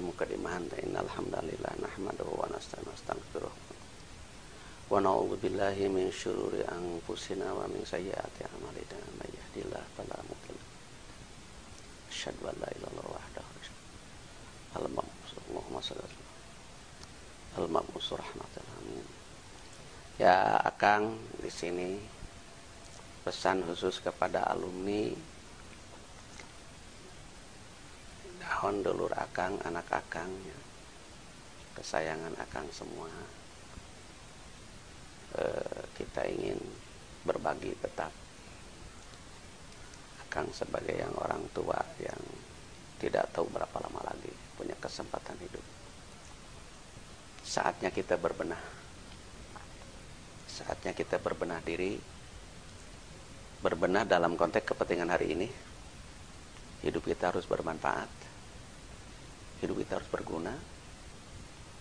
fi muqaddimahan innal hamdalillah nahmaduhu wa nasta'inu wa na'udzu billahi min syururi anfusina wa min sayyiati a'malina. May yahdihillahu fala mudilla asyhadu an ya akang di sini pesan khusus kepada alumni dahon dulur akang anak akang ya. kesayangan akang semua. E, kita ingin berbagi tetap akang sebagai yang orang tua yang tidak tahu berapa lama lagi punya kesempatan hidup. Saatnya kita berbenah. Saatnya kita berbenah diri. Berbenah dalam konteks kepentingan hari ini. Hidup kita harus bermanfaat hidup kita harus berguna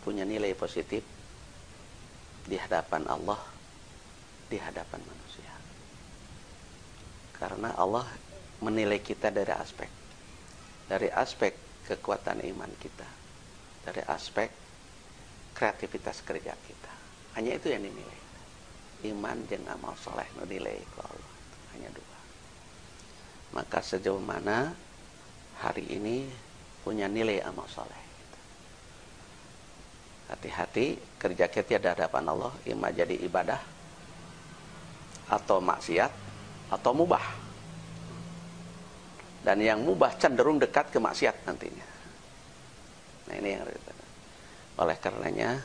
punya nilai positif di hadapan Allah di hadapan manusia. Karena Allah menilai kita dari aspek dari aspek kekuatan iman kita dari aspek kreativitas kerja kita. Hanya itu yang dinilai. Iman dan amal soleh nilai ke Allah. Hanya dua. Maka sejauh mana hari ini punya nilai amal soleh. Hati-hati kerja kita di hadapan Allah ima jadi ibadah atau maksiat atau mubah. Dan yang mubah cenderung dekat ke maksiat nantinya. Nah ini yang oleh karenanya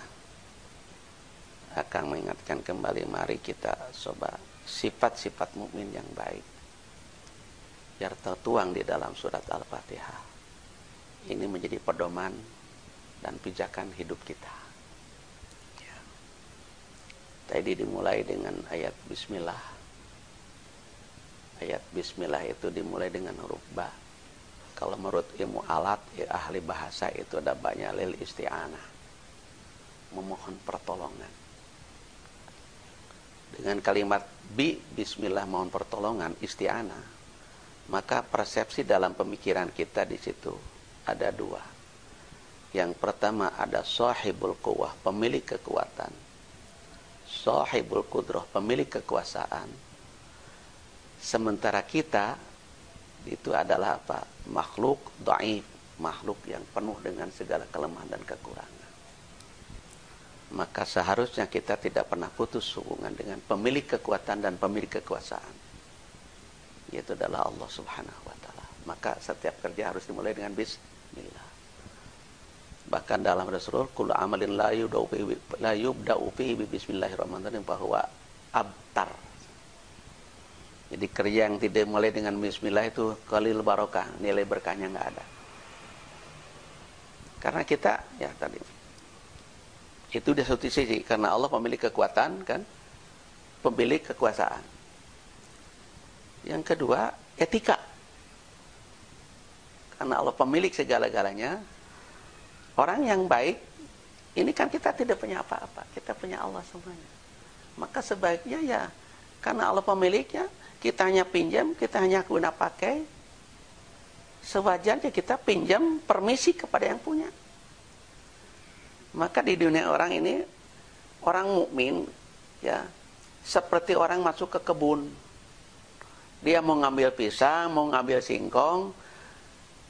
akan mengingatkan kembali mari kita coba sifat-sifat mukmin yang baik. Biar tertuang di dalam surat Al-Fatihah ini menjadi pedoman dan pijakan hidup kita. Ya. tadi dimulai dengan ayat Bismillah. Ayat Bismillah itu dimulai dengan huruf ba kalau menurut ilmu alat ya, ahli bahasa itu ada banyak lil isti'anah. Memohon pertolongan. Dengan kalimat bi bismillah mohon pertolongan isti'anah maka persepsi dalam pemikiran kita di situ ada dua. Yang pertama ada sahibul quwah pemilik kekuatan. Sahibul kudroh pemilik kekuasaan. Sementara kita itu adalah apa? Makhluk dhaif makhluk yang penuh dengan segala kelemahan dan kekurangan. Maka seharusnya kita tidak pernah putus hubungan dengan pemilik kekuatan dan pemilik kekuasaan. Yaitu adalah Allah Subhanahu wa taala. Maka setiap kerja harus dimulai dengan bismillah. Bahkan dalam Rasulullah kullu amalin la bi bismillahirrahmanirrahim. Bahwa abtar. Jadi kerja yang tidak mulai dengan bismillah itu kalil barokah nilai berkahnya nggak ada. Karena kita ya tadi itu di satu sisi karena Allah pemilik kekuatan kan? Pemilik kekuasaan. Yang kedua etika karena Allah pemilik segala-galanya. Orang yang baik ini kan kita tidak punya apa-apa. Kita punya Allah semuanya. Maka sebaiknya ya karena Allah pemiliknya kita hanya pinjam kita hanya guna pakai sewajarnya kita pinjam permisi kepada yang punya. Maka di dunia orang ini orang mukmin ya seperti orang masuk ke kebun. Dia mau ngambil pisang, mau ngambil singkong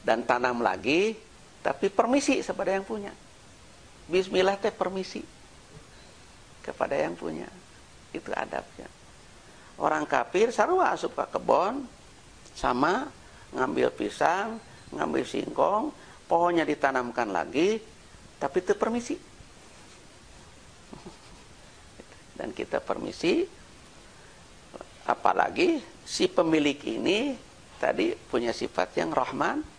dan tanam lagi, tapi permisi kepada yang punya. Bismillah teh permisi kepada yang punya. Itu adabnya. Orang kafir sarua asup ke kebun sama ngambil pisang, ngambil singkong, pohonnya ditanamkan lagi, tapi itu permisi dan kita permisi apalagi si pemilik ini tadi punya sifat yang rahman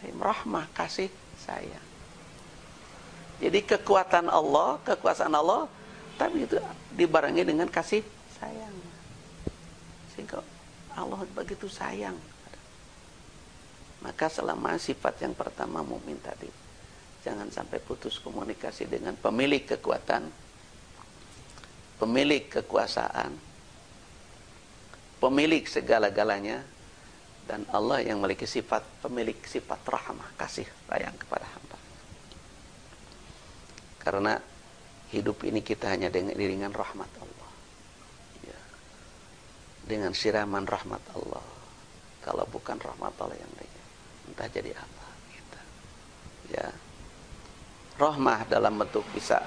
rahim rahmah kasih sayang. Jadi kekuatan Allah kekuasaan Allah tapi itu dibarengi dengan kasih sayang. Sehingga Allah begitu sayang. Maka selama sifat yang pertama mukmin tadi Jangan sampai putus komunikasi dengan pemilik kekuatan, pemilik kekuasaan, pemilik segala-galanya, dan Allah yang memiliki sifat pemilik sifat rahmah kasih sayang kepada hamba. Karena hidup ini kita hanya dengan dengan rahmat Allah. Ya. Dengan siraman rahmat Allah. Kalau bukan rahmat Allah yang dengan entah jadi apa kita. Ya. Rahmah dalam bentuk bisa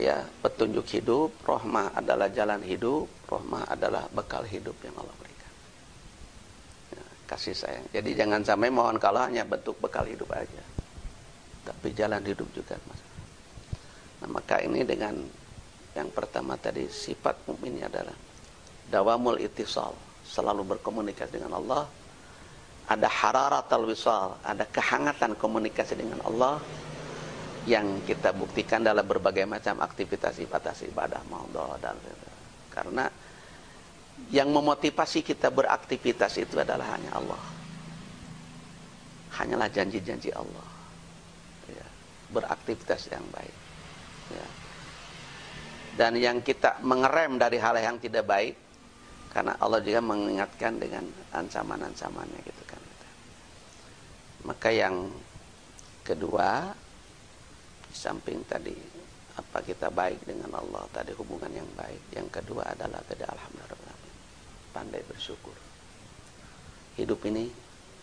ya petunjuk hidup, rahmah adalah jalan hidup, rahmah adalah bekal hidup yang Allah kasih sayang. Jadi jangan sampai mohon kalau hanya bentuk bekal hidup aja. Tapi jalan hidup juga mas. Nah, maka ini dengan yang pertama tadi sifat mukmin adalah dawamul itisal, selalu berkomunikasi dengan Allah. Ada hararat al-wisal, ada kehangatan komunikasi dengan Allah yang kita buktikan dalam berbagai macam aktivitas ibadah ibadah maudhu dan karena yang memotivasi kita beraktivitas itu adalah hanya Allah. Hanyalah janji-janji Allah. Ya, beraktivitas yang baik. Ya. dan yang kita mengerem dari hal yang tidak baik karena Allah juga mengingatkan dengan ancaman-ancamannya gitu kan. Maka yang kedua di samping tadi apa kita baik dengan Allah tadi hubungan yang baik. Yang kedua adalah tadi alhamdulillah pandai bersyukur. Hidup ini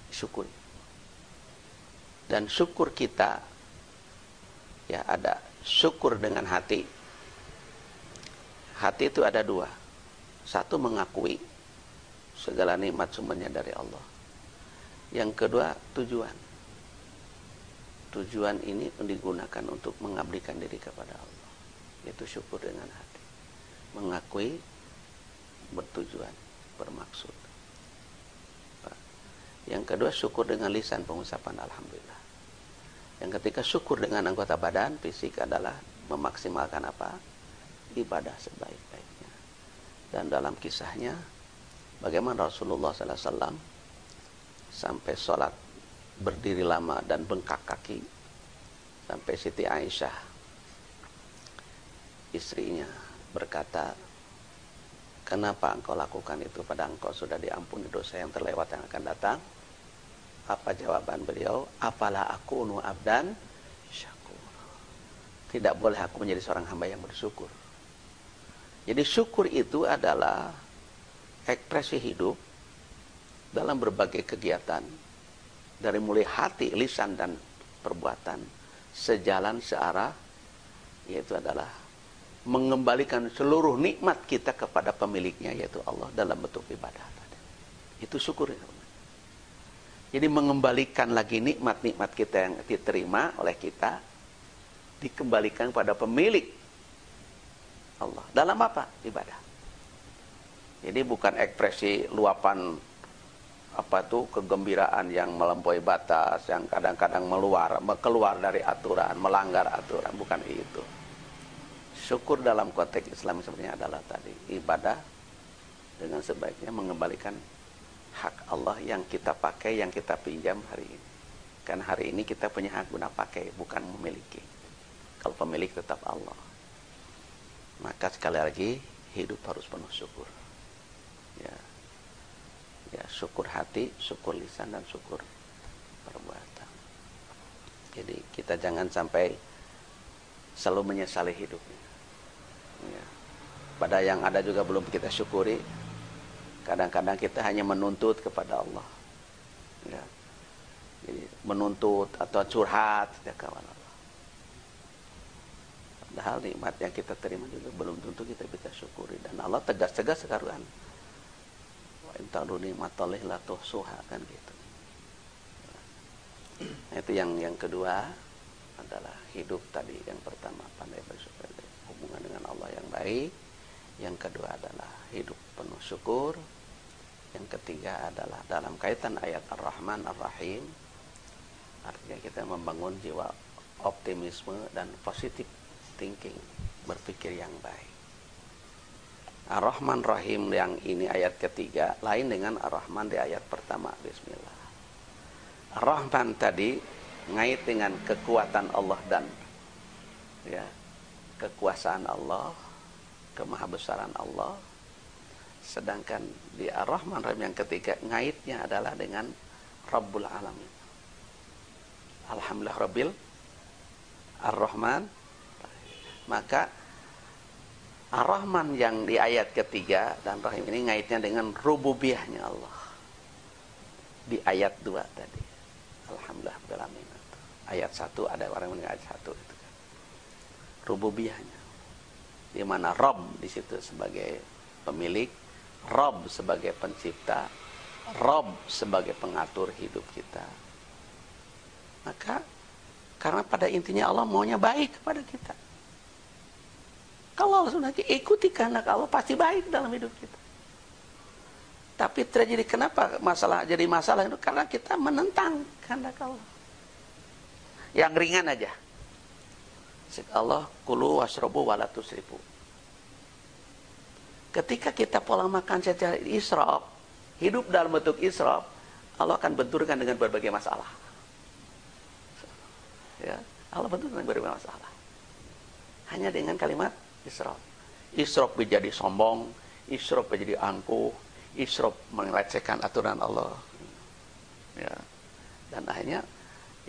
syukur. Dan syukur kita ya ada syukur dengan hati. Hati itu ada dua. Satu mengakui segala nikmat sumbernya dari Allah. Yang kedua tujuan. Tujuan ini digunakan untuk mengabdikan diri kepada Allah. Itu syukur dengan hati. Mengakui bertujuan bermaksud. Yang kedua syukur dengan lisan pengucapan Alhamdulillah. Yang ketiga syukur dengan anggota badan fisik adalah memaksimalkan apa? Ibadah sebaik-baiknya. Dan dalam kisahnya bagaimana Rasulullah SAW sampai sholat berdiri lama dan bengkak kaki sampai Siti Aisyah istrinya berkata kenapa engkau lakukan itu pada engkau? Sudah diampuni dosa yang terlewat yang akan datang. Apa jawaban beliau? Apalah aku nu abdan? Syakur tidak boleh aku menjadi seorang hamba yang bersyukur. Jadi syukur itu adalah ekspresi hidup dalam berbagai kegiatan. Dari mulai hati, lisan dan perbuatan. Sejalan searah yaitu adalah mengembalikan seluruh nikmat kita kepada pemiliknya yaitu Allah dalam bentuk ibadah Itu syukur ya. Jadi mengembalikan lagi nikmat-nikmat kita yang diterima oleh kita dikembalikan pada pemilik Allah. Dalam apa? Ibadah. Jadi bukan ekspresi luapan apa tuh kegembiraan yang melampaui batas yang kadang-kadang meluar keluar dari aturan melanggar aturan bukan itu syukur dalam konteks Islam sebenarnya adalah tadi ibadah dengan sebaiknya mengembalikan hak Allah yang kita pakai yang kita pinjam hari ini. Kan hari ini kita punya hak guna pakai bukan memiliki. Kalau pemilik tetap Allah. Maka sekali lagi hidup harus penuh syukur. Ya. Ya syukur hati, syukur lisan dan syukur perbuatan. Jadi kita jangan sampai selalu menyesali hidupnya. Ya. Pada yang ada juga belum kita syukuri. Kadang-kadang kita hanya menuntut kepada Allah. Ya. Jadi menuntut atau curhat ya kawan Allah. Padahal nikmat yang kita terima juga belum tentu kita bisa syukuri dan Allah tegas-tegas sekarang ta'du nikmatallahi la tuhsuha kan gitu. Nah, itu yang yang kedua adalah hidup tadi yang pertama pandai bersyukur hubungan dengan Allah yang baik. Yang kedua adalah hidup penuh syukur. Yang ketiga adalah dalam kaitan ayat Ar-Rahman Ar-Rahim artinya kita membangun jiwa optimisme dan positif thinking berpikir yang baik. Ar-Rahman Rahim yang ini ayat ketiga lain dengan Ar-Rahman di ayat pertama Bismillah. Ar-Rahman tadi ngait dengan kekuatan Allah dan ya kekuasaan Allah kemahabesaran Allah sedangkan di Ar-Rahman Rahim yang ketiga ngaitnya adalah dengan Rabbul Alamin Alhamdulillah Rabbil Ar-Rahman. Maka Ar-Rahman yang di ayat ketiga dan Rahim ini ngaitnya dengan rububiyahnya Allah. Di ayat dua tadi. Alhamdulillah alamin. Ayat satu ada orang yang ayat satu. Rububiyahnya. Di mana Rob di situ sebagai pemilik, Rob sebagai pencipta, Rob sebagai pengatur hidup kita. Maka karena pada intinya Allah maunya baik kepada kita. Kalau sudah ikuti kehendak Allah pasti baik dalam hidup kita. Tapi terjadi kenapa masalah jadi masalah itu karena kita menentang kehendak Allah. Yang ringan aja. Allah kulu wasrobu walatus ribu. Ketika kita pola makan secara israf, hidup dalam bentuk israf, Allah akan benturkan dengan berbagai masalah. Ya, Allah bentuk dengan berbagai masalah. Hanya dengan kalimat israf. Israf menjadi sombong, israf menjadi angkuh, israf melecehkan aturan Allah. Ya. Dan akhirnya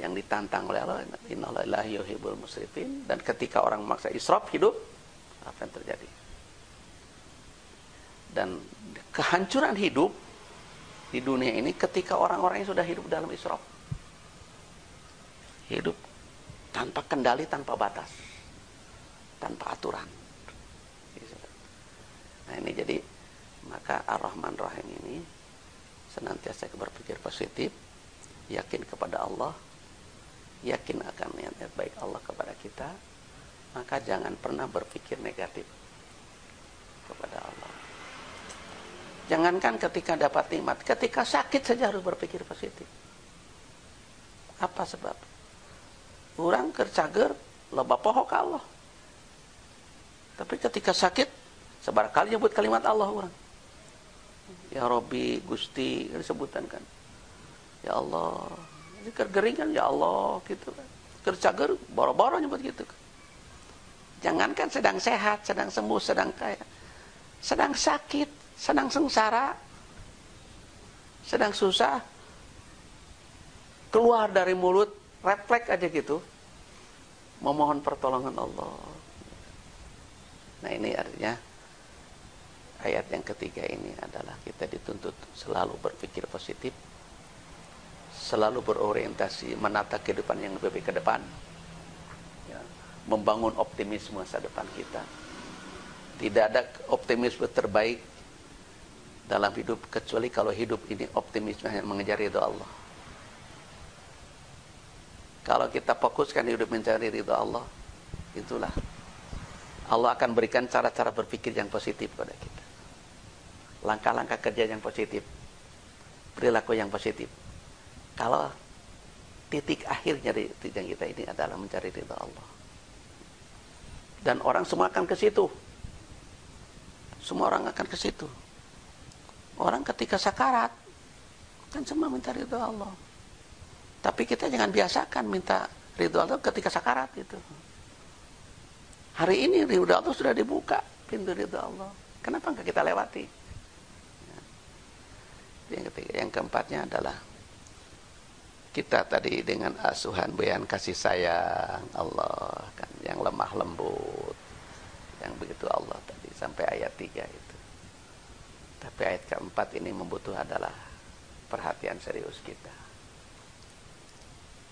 yang ditantang oleh Allah, innalillahi yuhibbul musrifin dan ketika orang memaksa israf hidup, apa yang terjadi? Dan kehancuran hidup di dunia ini ketika orang-orang yang sudah hidup dalam israf. Hidup tanpa kendali, tanpa batas, tanpa aturan. Nah ini jadi maka Ar-Rahman Rahim ini senantiasa berpikir positif, yakin kepada Allah, yakin akan niat-niat baik Allah kepada kita, maka jangan pernah berpikir negatif kepada Allah. Jangankan ketika dapat nikmat, ketika sakit saja harus berpikir positif. Apa sebab? orang kercager loba pohok Allah tapi ketika sakit sebar kali nyebut kalimat Allah orang ya Robi Gusti disebutan kan ya Allah ini kergering kan ya Allah gitu kan. Kercager boro-boro nyebut gitu kan. Jangankan sedang sehat sedang sembuh sedang kaya. Sedang sakit sedang sengsara sedang susah keluar dari mulut refleks aja gitu. Memohon pertolongan Allah. Nah ini artinya ayat yang ketiga ini adalah kita dituntut selalu berpikir positif selalu berorientasi menata kehidupan yang lebih baik ke depan ya, membangun optimisme masa depan kita tidak ada optimisme terbaik dalam hidup kecuali kalau hidup ini optimisme yang mengejar ridho Allah kalau kita fokuskan hidup mencari ridho Allah, itulah Allah akan berikan cara-cara berpikir yang positif pada kita. Langkah-langkah kerja yang positif. Perilaku yang positif. Kalau titik akhirnya dari tujuan kita ini adalah mencari ridho Allah. Dan orang semua akan ke situ. Semua orang akan ke situ. Orang ketika sakarat kan semua mencari ridho Allah. Tapi kita jangan biasakan minta ridho Allah ketika sakarat itu. Hari ini ridho Allah sudah dibuka pintu ridho Allah. Kenapa enggak kita lewati? Ya. Yang ketiga, yang keempatnya adalah kita tadi dengan asuhan bayan kasih sayang Allah kan yang lemah lembut yang begitu Allah tadi sampai ayat 3 itu. Tapi ayat keempat ini membutuhkan adalah perhatian serius kita.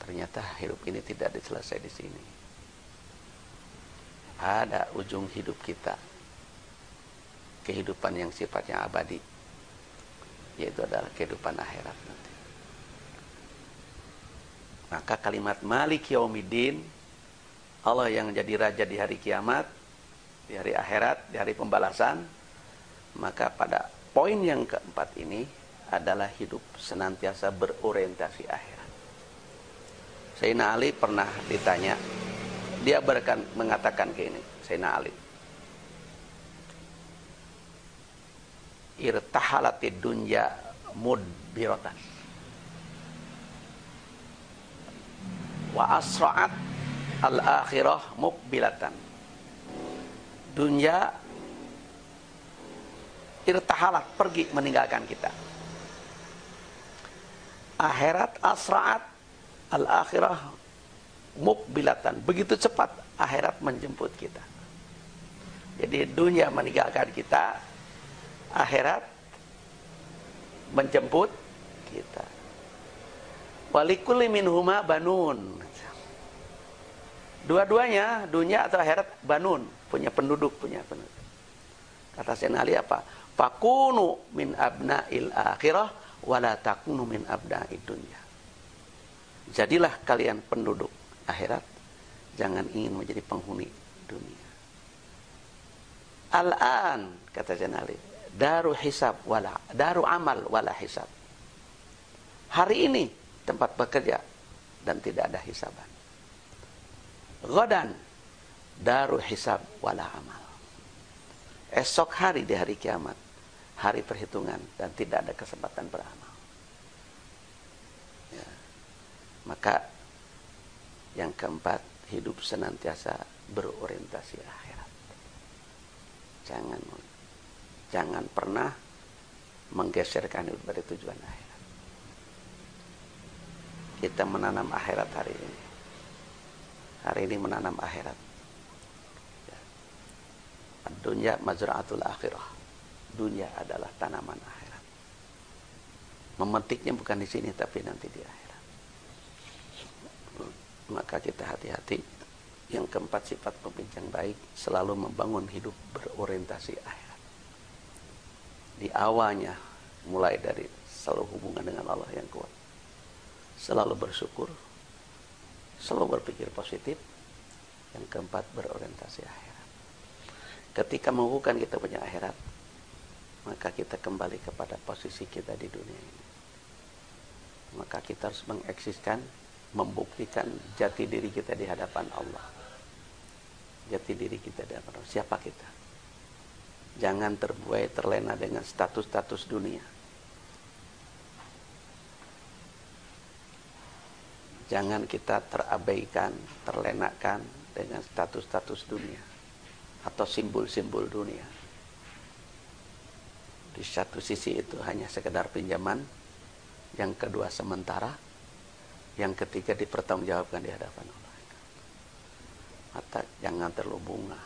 Ternyata hidup ini tidak selesai di sini. Ada ujung hidup kita. Kehidupan yang sifatnya abadi. Yaitu adalah kehidupan akhirat nanti. Maka kalimat Malik Yaumiddin Allah yang jadi raja di hari kiamat, di hari akhirat, di hari pembalasan, maka pada poin yang keempat ini adalah hidup senantiasa berorientasi akhir. Sayyidina Ali pernah ditanya, dia berkan, mengatakan ke ini, Sayyidina Ali. Irtahalatid dunya mudbiratan. Wa asra'at al-akhirah mukbilatan. Dunia irtahalat pergi meninggalkan kita. Akhirat asra'at al-akhirah mukbilatan. Begitu cepat akhirat menjemput kita. Jadi dunia meninggalkan kita, akhirat menjemput kita. Walikuli minhuma banun. Dua-duanya, dunia atau akhirat banun, punya penduduk, punya penduduk. Kata Sayyidina Ali apa? Fakunu min abna'il akhirah wala takunu min abna'id dunya. Jadilah kalian penduduk akhirat, jangan ingin menjadi penghuni dunia. Al-an kata Janali, daru hisab wala daru amal wala hisab. Hari ini tempat bekerja dan tidak ada hisaban. Godan daru hisab wala amal. Esok hari di hari kiamat, hari perhitungan dan tidak ada kesempatan beramal. Ya. Maka yang keempat, hidup senantiasa berorientasi akhirat. Jangan jangan pernah menggeserkan hidup dari tujuan akhirat. Kita menanam akhirat hari ini. Hari ini menanam akhirat. Ya. Dunia mazra'atul akhirah. Dunia adalah tanaman akhirat. Memetiknya bukan di sini tapi nanti di akhirat maka kita hati-hati. Yang keempat sifat pemimpin baik selalu membangun hidup berorientasi akhirat. Di awalnya mulai dari selalu hubungan dengan Allah yang kuat. Selalu bersyukur, selalu berpikir positif. Yang keempat berorientasi akhirat. Ketika mengukuhkan kita punya akhirat, maka kita kembali kepada posisi kita di dunia ini. Maka kita harus mengeksiskan membuktikan jati diri kita di hadapan Allah. Jati diri kita di hadapan Allah. Siapa kita? Jangan terbuai terlena dengan status-status dunia. Jangan kita terabaikan, terlenakan dengan status-status dunia atau simbol-simbol dunia. Di satu sisi itu hanya sekedar pinjaman, yang kedua sementara, yang ketiga dipertanggungjawabkan di hadapan Allah. Mata jangan terlalu bunga.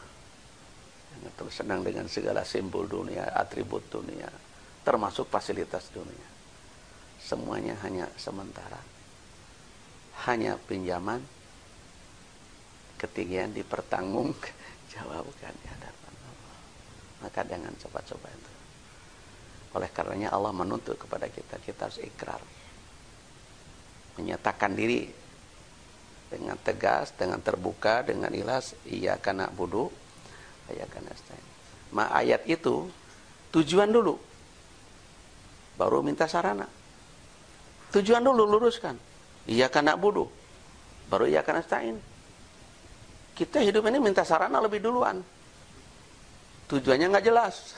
Jangan terlalu senang dengan segala simbol dunia, atribut dunia, termasuk fasilitas dunia. Semuanya hanya sementara. Hanya pinjaman. Ketinggian dipertanggungjawabkan di hadapan Allah. Maka jangan coba-coba itu. Oleh karenanya Allah menuntut kepada kita, kita harus ikrar menyatakan diri dengan tegas, dengan terbuka, dengan ikhlas, iya karena budu, iya karena. Ma ayat itu tujuan dulu, baru minta sarana. Tujuan dulu luruskan, iya karena budu, baru iya karena stain. Kita hidup ini minta sarana lebih duluan. Tujuannya nggak jelas.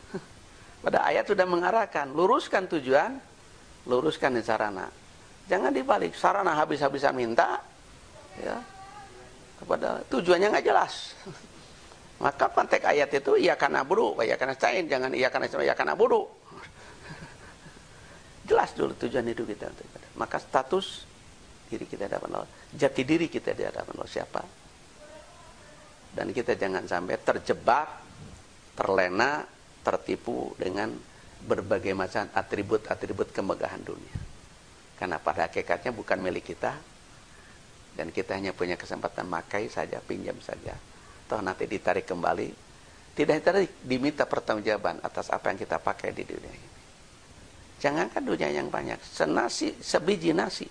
Pada ayat sudah mengarahkan, luruskan tujuan, luruskan sarana. Jangan dibalik, sarana habis-habisan minta, ya, kepada tujuannya nggak jelas. Maka konteks ayat itu iya karena buru, iya karena cain, jangan iya karena iya karena buru. Jelas dulu tujuan hidup kita. Maka status diri kita dapat Allah, jati diri kita di hadapan Allah siapa? Dan kita jangan sampai terjebak, terlena, tertipu dengan berbagai macam atribut-atribut kemegahan dunia. Karena pada hakikatnya bukan milik kita. Dan kita hanya punya kesempatan makai saja, pinjam saja. Toh nanti ditarik kembali. Tidak ditarik, diminta pertanggungjawaban atas apa yang kita pakai di dunia ini. Jangankan dunia yang banyak, senasi, sebiji nasi.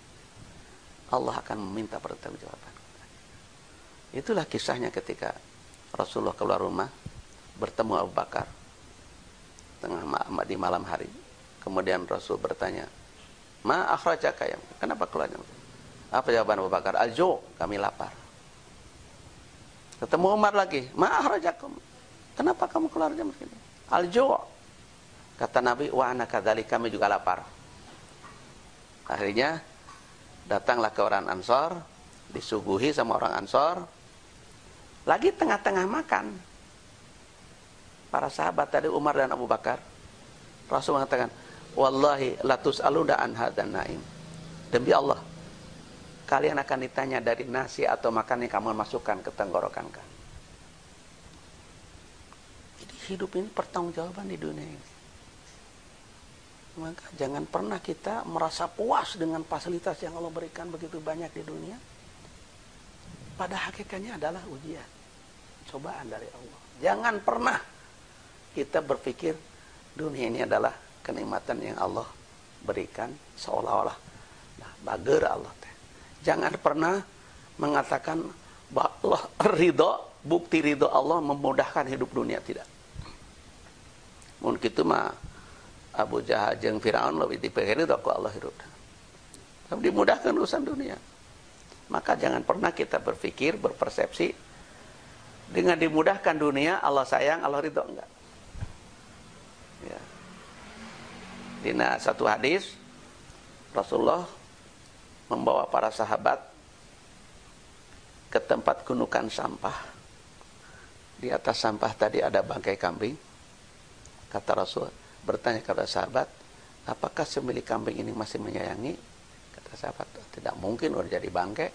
Allah akan meminta pertanggungjawaban. Itulah kisahnya ketika Rasulullah keluar rumah bertemu Abu Bakar tengah di malam hari. Kemudian Rasul bertanya, Ma akhrajaka ya. Kenapa keluar? Apa jawaban Abu Bakar? Aljo, kami lapar. Ketemu Umar lagi, ma akhrajakum. Kenapa kamu keluar jam segini? Aljo. Kata Nabi, wa ana kadzali kami juga lapar. Akhirnya datanglah ke orang Ansor, disuguhi sama orang Ansor. Lagi tengah-tengah makan. Para sahabat tadi Umar dan Abu Bakar. Rasul mengatakan, wallahi latus aluna an hadan naim. Demi Allah, kalian akan ditanya dari nasi atau makan yang kamu masukkan ke tenggorokan kan. Jadi hidup ini pertanggungjawaban di dunia ini. Maka jangan pernah kita merasa puas dengan fasilitas yang Allah berikan begitu banyak di dunia. Pada hakikatnya adalah ujian. Cobaan dari Allah. Jangan pernah kita berpikir dunia ini adalah kenikmatan yang Allah berikan seolah-olah nah, bager Allah teh. Jangan pernah mengatakan bahwa Allah ridho, bukti ridho Allah memudahkan hidup dunia tidak. Mungkin itu mah Abu Jahal jeung Firaun lebih dipikir itu Allah hidup. Tapi dimudahkan urusan dunia. Maka jangan pernah kita berpikir, berpersepsi dengan dimudahkan dunia Allah sayang, Allah ridho enggak. Ya. Dina satu hadis Rasulullah membawa para sahabat ke tempat gunungan sampah. Di atas sampah tadi ada bangkai kambing. Kata Rasul, bertanya kepada sahabat, apakah semilik kambing ini masih menyayangi? Kata sahabat, tidak mungkin udah jadi bangkai.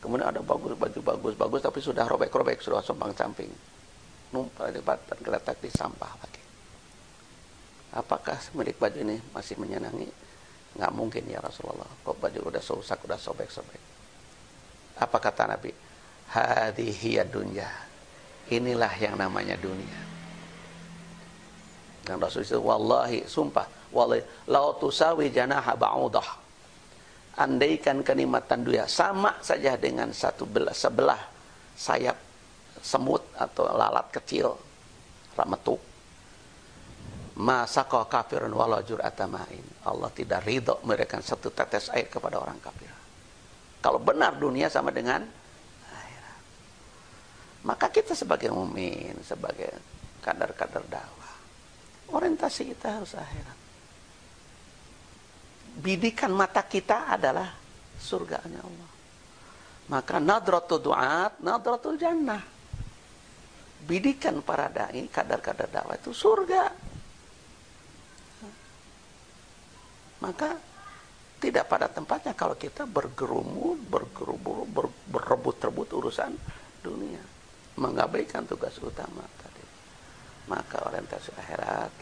Kemudian ada bagus baju bagus bagus tapi sudah robek-robek sudah sombang samping. Numpang di dan geletak di sampah lagi. Apakah semilik baju ini masih menyenangi? Nggak mungkin ya Rasulullah. Kok baju udah rusak, udah sobek-sobek. Apa kata Nabi? Hadhihi dunya. Inilah yang namanya dunia. Dan Rasul itu wallahi sumpah wallahi lau tusawi janaha ba'udah. Andaikan kenikmatan dunia sama saja dengan satu belah, sebelah sayap semut atau lalat kecil rametuk kau kafirun walau atamain. Allah tidak ridho memberikan satu tetes air kepada orang kafir. Kalau benar dunia sama dengan akhirat. Maka kita sebagai mumin, sebagai kadar-kadar dakwah Orientasi kita harus akhirat. Bidikan mata kita adalah surganya Allah. Maka nadratul du'at, nadratul jannah. Bidikan para da'i, kadar-kadar dakwah itu surga. Maka tidak pada tempatnya kalau kita bergerumut, bergerubur, ber, berebut-rebut urusan dunia. Mengabaikan tugas utama maka orientasi akhirat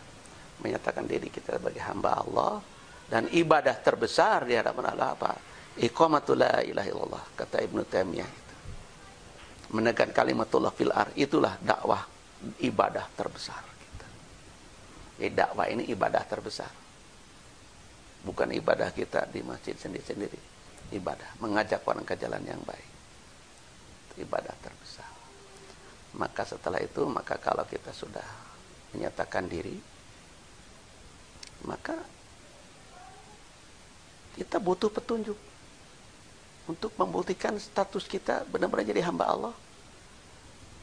menyatakan diri kita sebagai hamba Allah dan ibadah terbesar di hadapan Allah apa? Iqamatul la ilaha illallah kata Ibnu Taimiyah itu. Menekan kalimatullah fil ar itulah dakwah ibadah terbesar kita. Jadi dakwah ini ibadah terbesar. Bukan ibadah kita di masjid sendiri-sendiri. Ibadah mengajak orang ke jalan yang baik. Ibadah terbesar. Maka setelah itu, maka kalau kita sudah menyatakan diri, maka kita butuh petunjuk untuk membuktikan status kita benar-benar jadi hamba Allah.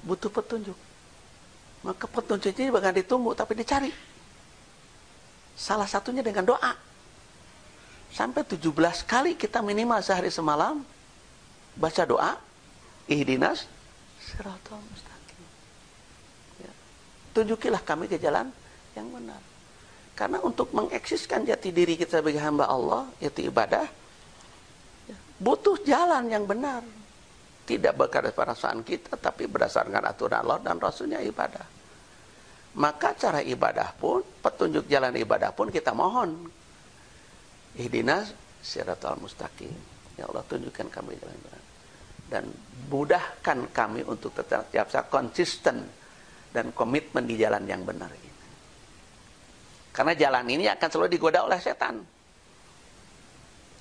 Butuh petunjuk. Maka petunjuk ini bukan ditunggu, tapi dicari. Salah satunya dengan doa. Sampai 17 kali kita minimal sehari semalam baca doa. Ihdinas siratal mustaqim tunjukilah kami ke jalan yang benar. Karena untuk mengeksiskan jati diri kita sebagai hamba Allah, yaitu ibadah, ya, butuh jalan yang benar. Tidak berdasarkan perasaan kita, tapi berdasarkan aturan Allah dan Rasulnya ibadah. Maka cara ibadah pun, petunjuk jalan ibadah pun kita mohon. Ihdinas siratal mustaqim. Ya Allah tunjukkan kami jalan benar. Dan mudahkan kami untuk tetap siap konsisten dan komitmen di jalan yang benar ini. Karena jalan ini akan selalu digoda oleh setan.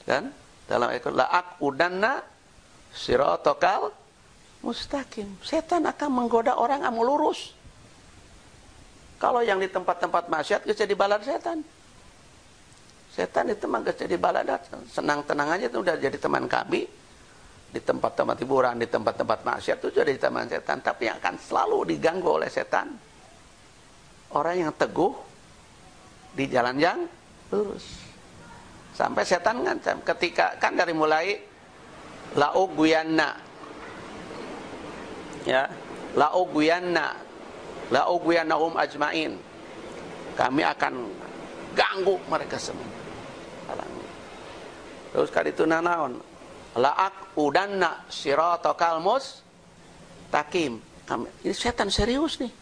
Kan? Dalam ayat la'ak udanna sirotokal mustaqim. Setan akan menggoda orang yang lurus. Kalau yang di tempat-tempat maksiat bisa jadi balad setan. Setan itu mah jadi baladat. Senang-tenang aja itu udah jadi teman kami di tempat-tempat hiburan, di tempat-tempat maksiat itu jadi teman setan, tapi yang akan selalu diganggu oleh setan. Orang yang teguh di jalan yang lurus. Sampai setan ngancam ketika kan dari mulai lauguyanna ya lauguyanna um ajmain. Kami akan ganggu mereka semua. Terus kali itu nanaon La'ak udanna siratakal takim. Ini setan serius nih.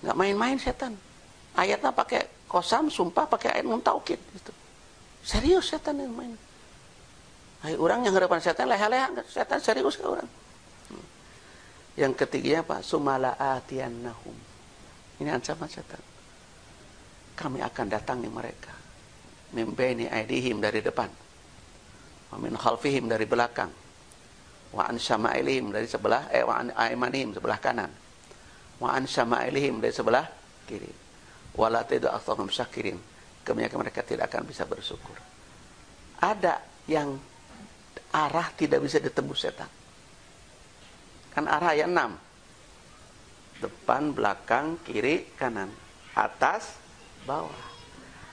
Nggak main-main setan. Ayatnya pakai kosam, sumpah pakai ayat taukid gitu. Serius setan yang main. Hai orang yang harapan setan leha-leha setan serius ke orang. Hmm. Yang ketiganya apa? Sumala atiyannahum. Ini ancaman setan. Kami akan datangi mereka. Mimbaini aidihim dari depan wa min khalfihim dari belakang. Wa an syama'ilihim dari sebelah eh wa an aimanihim sebelah kanan. Wa an syama'ilihim dari sebelah kiri. Wala tadu aktsahum syakirin kebanyakan mereka tidak akan bisa bersyukur. Ada yang arah tidak bisa ditembus setan. Kan arah yang enam. Depan belakang kiri kanan. Atas bawah.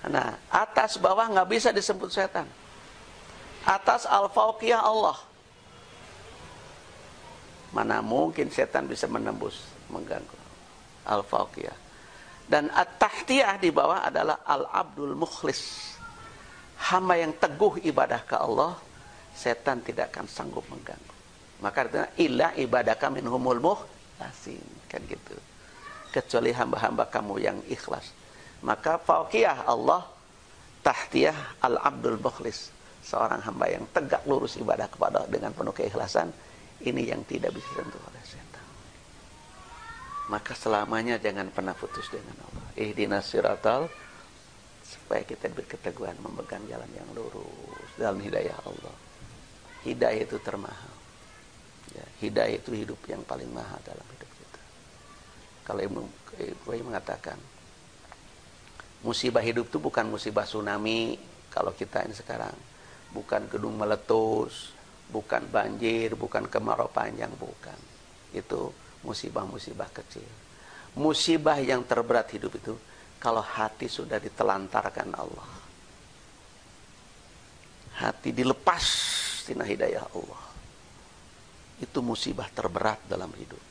Nah atas bawah nggak bisa disebut setan atas al-fauqiyah Allah. Mana mungkin setan bisa menembus, mengganggu al-fauqiyah. Dan at-tahtiyah di bawah adalah al-abdul mukhlis. Hamba yang teguh ibadah ke Allah, setan tidak akan sanggup mengganggu. Maka artinya ilah ibadah kami minhumul mukhlasin. Kan gitu. Kecuali hamba-hamba kamu yang ikhlas. Maka fauqiyah Allah, tahtiyah al-abdul mukhlis seorang hamba yang tegak lurus ibadah kepada dengan penuh keikhlasan ini yang tidak bisa disentuh oleh setan. Maka selamanya jangan pernah putus dengan Allah. Ihdinas siratal supaya kita berketeguhan memegang jalan yang lurus dalam hidayah Allah. Hidayah itu termahal. Ya, hidayah itu hidup yang paling mahal dalam hidup kita. Kalau Ibnu Ibrahim mengatakan musibah hidup itu bukan musibah tsunami kalau kita ini sekarang bukan gedung meletus, bukan banjir, bukan kemarau panjang, bukan. Itu musibah-musibah kecil. Musibah yang terberat hidup itu kalau hati sudah ditelantarkan Allah. Hati dilepas tina hidayah Allah. Itu musibah terberat dalam hidup.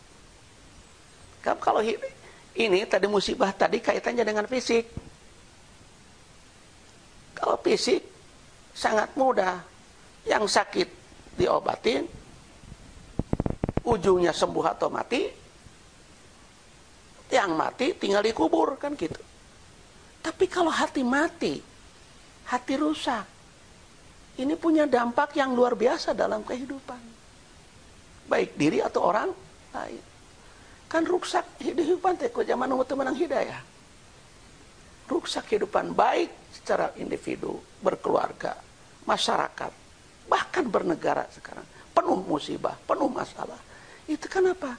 Kalau ini tadi musibah tadi kaitannya dengan fisik. Kalau fisik sangat mudah. Yang sakit diobatin, ujungnya sembuh atau mati, yang mati tinggal dikubur kan gitu. Tapi kalau hati mati, hati rusak, ini punya dampak yang luar biasa dalam kehidupan. Baik diri atau orang lain. Kan rusak kehidupan teko zaman teman hidayah. Rusak kehidupan baik secara individu, berkeluarga, masyarakat, bahkan bernegara sekarang penuh musibah, penuh masalah. Itu kenapa?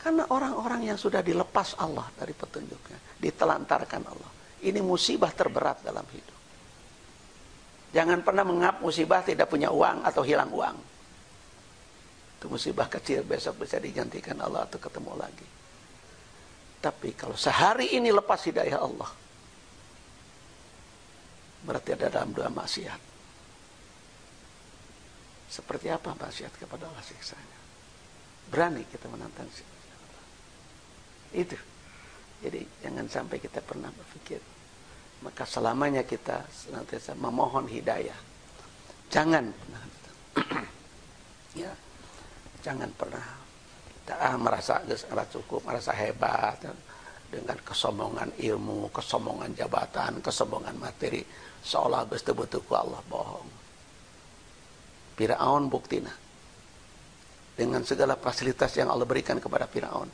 Karena orang-orang yang sudah dilepas Allah dari petunjuknya, ditelantarkan Allah. Ini musibah terberat dalam hidup. Jangan pernah mengap musibah tidak punya uang atau hilang uang. Itu musibah kecil, besok bisa digantikan Allah atau ketemu lagi. Tapi kalau sehari ini lepas hidayah Allah, berarti ada dalam dua maksiat. Seperti apa maksiat kepada Allah siksanya. Berani kita menantang siksa. Itu. Jadi jangan sampai kita pernah berpikir. Maka selamanya kita senantiasa memohon hidayah. Jangan pernah. ya. Jangan pernah ah, merasa merasa cukup, merasa hebat dengan kesombongan ilmu, kesombongan jabatan, kesombongan materi, seolah betul-betul Allah bohong. Firaun buktina. Dengan segala fasilitas yang Allah berikan kepada Firaun.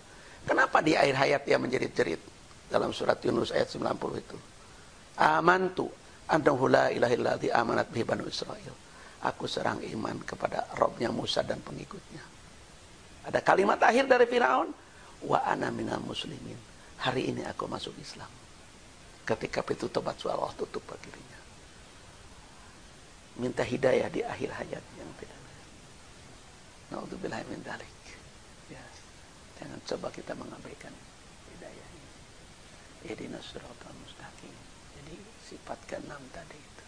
Kenapa di akhir hayat dia menjerit-jerit? Dalam surat Yunus ayat 90 itu. Amantu annahu la ilaha illallah amanat bihi banu Israel. Aku serang iman kepada Robnya Musa dan pengikutnya. Ada kalimat akhir dari Firaun, wa ana minal muslimin. Hari ini aku masuk Islam. Ketika pintu tobat Allah tutup dirinya minta hidayah di akhir hayat yang tidak Naudzubillah min dalik. Ya. Jangan coba kita mengabaikan hidayah ini. Ihdinas siratal mustaqim. Jadi sifat keenam tadi itu.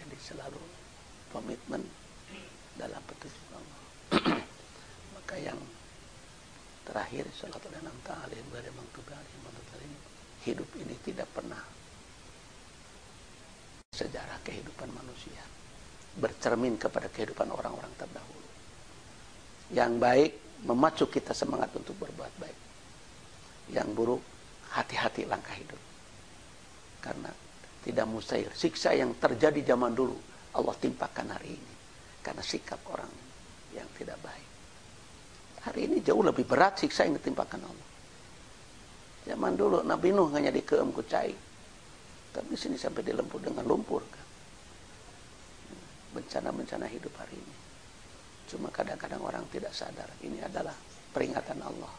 Jadi selalu komitmen dalam petunjuk Allah. Maka yang terakhir salatul enam ta'alim dari mangtubi hidup ini tidak pernah sejarah kehidupan manusia bercermin kepada kehidupan orang-orang terdahulu. Yang baik memacu kita semangat untuk berbuat baik. Yang buruk hati-hati langkah hidup. Karena tidak mustahil siksa yang terjadi zaman dulu Allah timpakan hari ini karena sikap orang yang tidak baik. Hari ini jauh lebih berat siksa yang ditimpakan Allah. Zaman dulu Nabi Nuh hanya dikeem kucai. Tapi sini sampai dilempur dengan lumpur kan bencana-bencana hidup hari ini. Cuma kadang-kadang orang tidak sadar. Ini adalah peringatan Allah.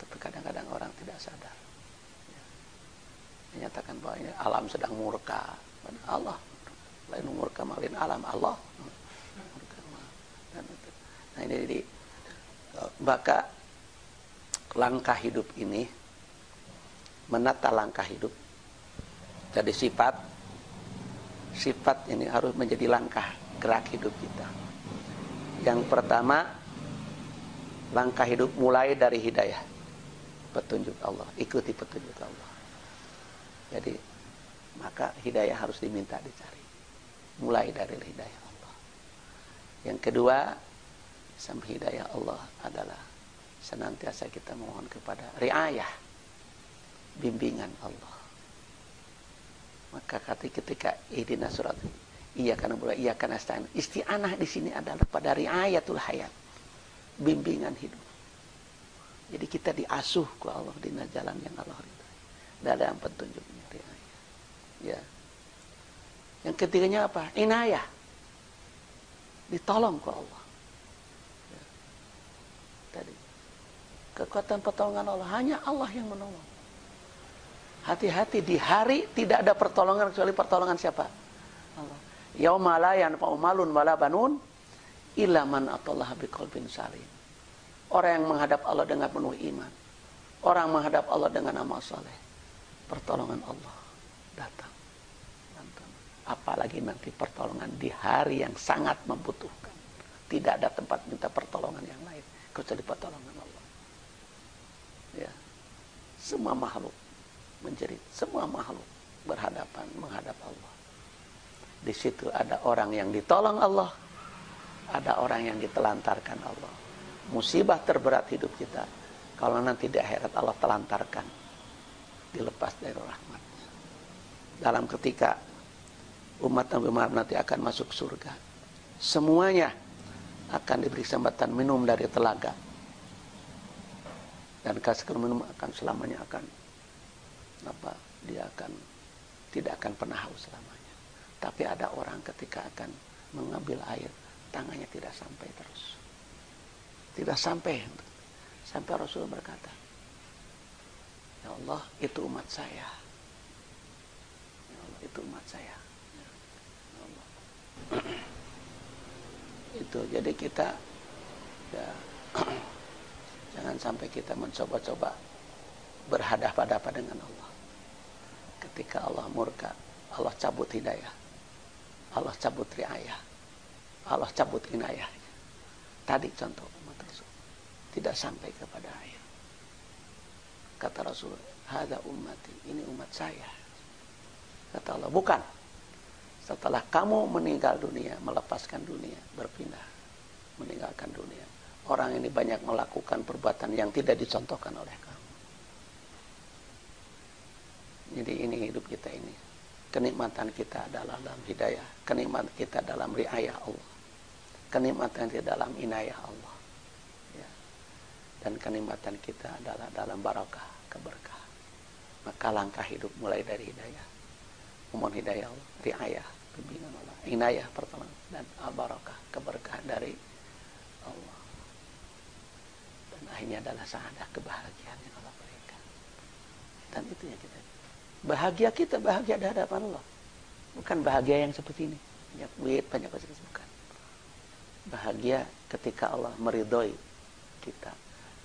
Tapi kadang-kadang orang tidak sadar. Ya. Menyatakan bahwa ini alam sedang murka. Allah. Lain murka malin alam Allah. Nah ini jadi maka langkah hidup ini menata langkah hidup jadi sifat sifat ini harus menjadi langkah gerak hidup kita. Yang pertama, langkah hidup mulai dari hidayah. Petunjuk Allah, ikuti petunjuk Allah. Jadi, maka hidayah harus diminta dicari. Mulai dari hidayah Allah. Yang kedua, sama hidayah Allah adalah senantiasa kita mohon kepada riayah, bimbingan Allah. Maka kata ketika idina surat iya karena boleh iya karena stain isti'anah di sini adalah pada riayatul hayat bimbingan hidup. Jadi kita diasuh ke Allah di jalan yang Allah ridhoi. Dalam petunjuknya riayah. Ya. Yang ketiganya apa? Inayah. Ditolong ke Allah ya. tadi kekuatan pertolongan Allah hanya Allah yang menolong Hati-hati di hari tidak ada pertolongan kecuali pertolongan siapa? Allah. Yauma la yanfa'u malun wala banun illa man atallaha biqalbin salim. Orang yang menghadap Allah dengan penuh iman. Orang menghadap Allah dengan amal soleh. Pertolongan Allah datang. Apalagi nanti pertolongan di hari yang sangat membutuhkan. Tidak ada tempat minta pertolongan yang lain. Kecuali pertolongan Allah. Ya. Semua makhluk menjerit. Semua makhluk berhadapan menghadap Allah. Di situ ada orang yang ditolong Allah, ada orang yang ditelantarkan Allah. Musibah terberat hidup kita kalau nanti di akhirat Allah telantarkan, dilepas dari rahmat. Dalam ketika umat Nabi Muhammad nanti akan masuk surga, semuanya akan diberi kesempatan minum dari telaga. Dan kasih minum akan selamanya akan apa dia akan tidak akan pernah haus selamanya. Tapi ada orang ketika akan mengambil air, tangannya tidak sampai terus. Tidak sampai. Sampai Rasul berkata, Ya Allah, itu umat saya. Ya Allah, itu umat saya. Ya Allah. itu, jadi kita ya, jangan sampai kita mencoba-coba berhadapan-hadapan dengan Allah. Ketika Allah murka Allah cabut hidayah. Allah cabut riayah. Allah cabut inayah. Tadi contoh umat Rasul tidak sampai kepada air kata Rasul hada ummati. Ini umat saya. Kata Allah bukan. Setelah kamu meninggal dunia melepaskan dunia berpindah meninggalkan dunia orang ini banyak melakukan perbuatan yang tidak dicontohkan oleh kamu jadi ini hidup kita ini. Kenikmatan kita adalah dalam hidayah. Kenikmatan kita dalam riayah Allah. Kenikmatan kita dalam inayah Allah. Ya. Dan kenikmatan kita adalah dalam barakah, keberkah. Maka langkah hidup mulai dari hidayah. Mohon hidayah Allah, riayah, bimbingan Allah. Inayah pertolongan dan barakah, keberkah dari. Dan akhirnya adalah saadah kebahagiaan yang Allah berikan. Dan itu yang kita Bahagia kita bahagia di hadapan Allah. Bukan bahagia yang seperti ini. Banyak duit, banyak fasilitas. Bukan. Bahagia ketika Allah meridhoi kita.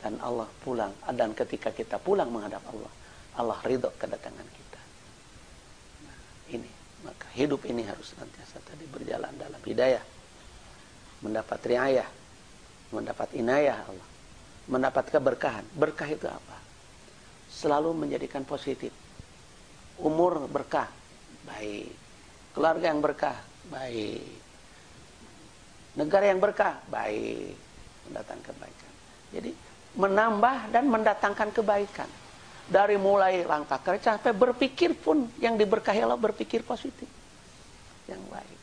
Dan Allah pulang. Dan ketika kita pulang menghadap Allah. Allah ridho kedatangan kita. Nah, ini. Maka hidup ini harus senantiasa tadi berjalan dalam hidayah. Mendapat riayah. Mendapat inayah Allah. Mendapat keberkahan. Berkah itu apa? Selalu menjadikan positif umur berkah baik keluarga yang berkah baik Negara yang berkah, baik. Mendatangkan kebaikan. Jadi menambah dan mendatangkan kebaikan. Dari mulai langkah kerja sampai berpikir pun yang diberkahi Allah berpikir positif. Yang baik.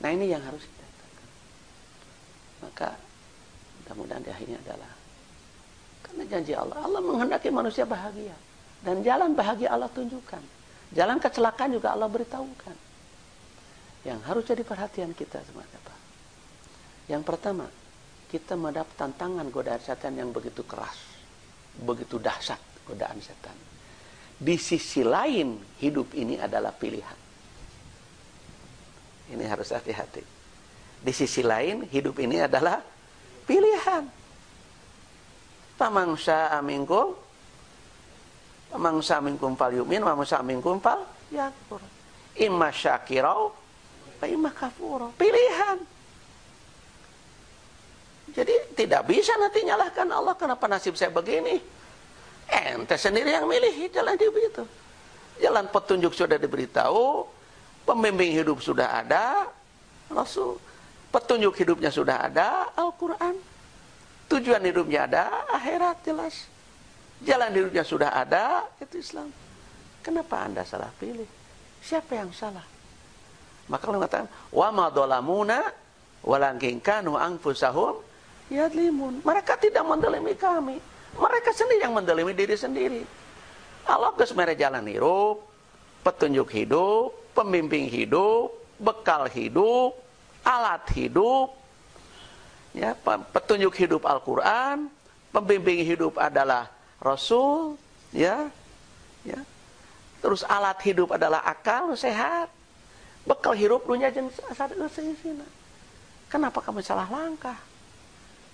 Nah ini yang harus kita katakan. Maka mudah-mudahan di akhirnya adalah karena janji Allah. Allah menghendaki manusia bahagia. Dan jalan bahagia Allah tunjukkan. Jalan kecelakaan juga Allah beritahukan. Yang harus jadi perhatian kita semuanya Pak. Yang pertama, kita mendapat tantangan godaan setan yang begitu keras, begitu dahsyat godaan setan. Di sisi lain, hidup ini adalah pilihan. Ini harus hati-hati. Di sisi lain, hidup ini adalah pilihan. Pamangsa amingkum, pamangsa amingkum fal yumin, pamangsa amingkum fal yakur. Imma syakirau, imma kafurau. Pilihan. Jadi tidak bisa nanti nyalahkan Allah kenapa nasib saya begini. Ente sendiri yang milih jalan hidup itu. Jalan petunjuk sudah diberitahu, pembimbing hidup sudah ada, Rasul. Petunjuk hidupnya sudah ada, Al-Quran. Tujuan hidupnya ada, akhirat jelas. Jalan hidupnya sudah ada, itu Islam. Kenapa anda salah pilih? Siapa yang salah? Maka Allah mengatakan, wa ma dolamuna walakin kanu anfusahum yadlimun. Mereka tidak mendalimi kami. Mereka sendiri yang mendalimi diri sendiri. Allah ke jalan hidup, petunjuk hidup, pembimbing hidup, bekal hidup, alat hidup, ya, petunjuk hidup Al-Quran, pembimbing hidup adalah Rasul, ya, ya. Terus alat hidup adalah akal sehat, bekal hidup dunia jeung Kenapa kamu salah langkah?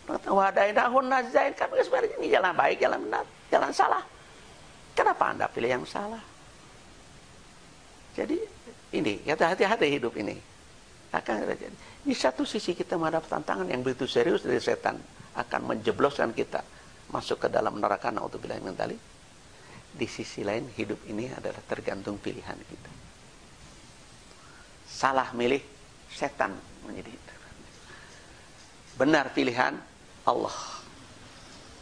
Wadainahun nazain kami sebenarnya ini jalan baik, jalan benar, jalan salah. Kenapa anda pilih yang salah? Jadi ini hati-hati hidup ini akan terjadi. Di satu sisi kita menghadap tantangan yang begitu serius dari setan akan menjebloskan kita masuk ke dalam neraka untuk bilang mentali. Di sisi lain hidup ini adalah tergantung pilihan kita. Salah milih setan menjadi benar pilihan Allah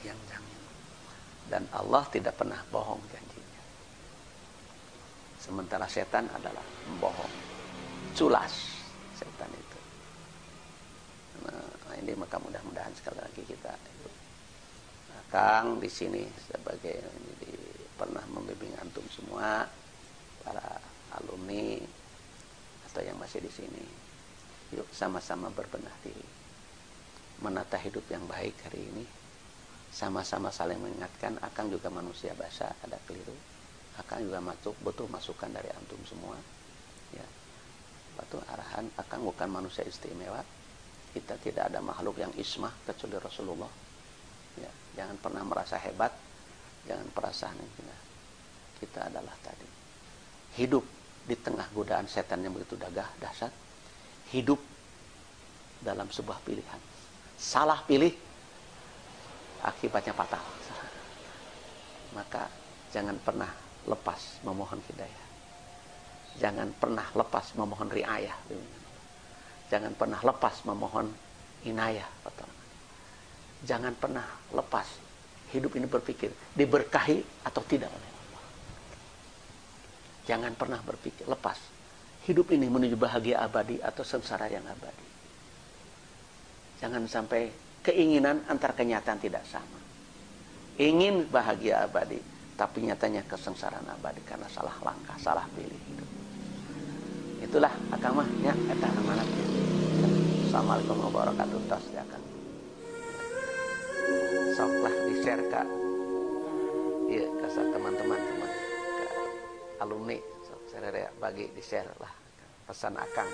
yang jamin. Dan Allah tidak pernah bohong janjinya. Sementara setan adalah bohong. Culas setan itu. Nah, ini maka mudah-mudahan sekali lagi kita nah, Kang di sini sebagai jadi pernah membimbing antum semua para alumni atau yang masih di sini. Yuk sama-sama berbenah diri. Menata hidup yang baik hari ini. Sama-sama saling mengingatkan. Akan juga manusia basah ada keliru. Akan juga masuk butuh masukan dari antum semua. Ya. Batu arahan akan bukan manusia istimewa kita tidak ada makhluk yang ismah kecuali Rasulullah. Ya jangan pernah merasa hebat jangan perasaan kita kita adalah tadi. Hidup di tengah godaan setan yang begitu dagah dahsyat. Hidup dalam sebuah pilihan. Salah pilih akibatnya fatal. Maka jangan pernah lepas memohon hidayah. Jangan pernah lepas memohon riayah jangan pernah lepas memohon inayah jangan pernah lepas hidup ini berpikir diberkahi atau tidak oleh Allah jangan pernah berpikir lepas hidup ini menuju bahagia abadi atau sengsara yang abadi Jangan sampai keinginan antar kenyataan tidak sama. Ingin bahagia abadi, tapi nyatanya kesengsaraan abadi karena salah langkah, salah pilih hidup. Itulah agama ya, eta amanat. Assalamualaikum wabarakatuh. Tos ya kan. Soklah di share kak. Iya, ke teman-teman semua, ke alumni. Sok bagi di share lah pesan akang.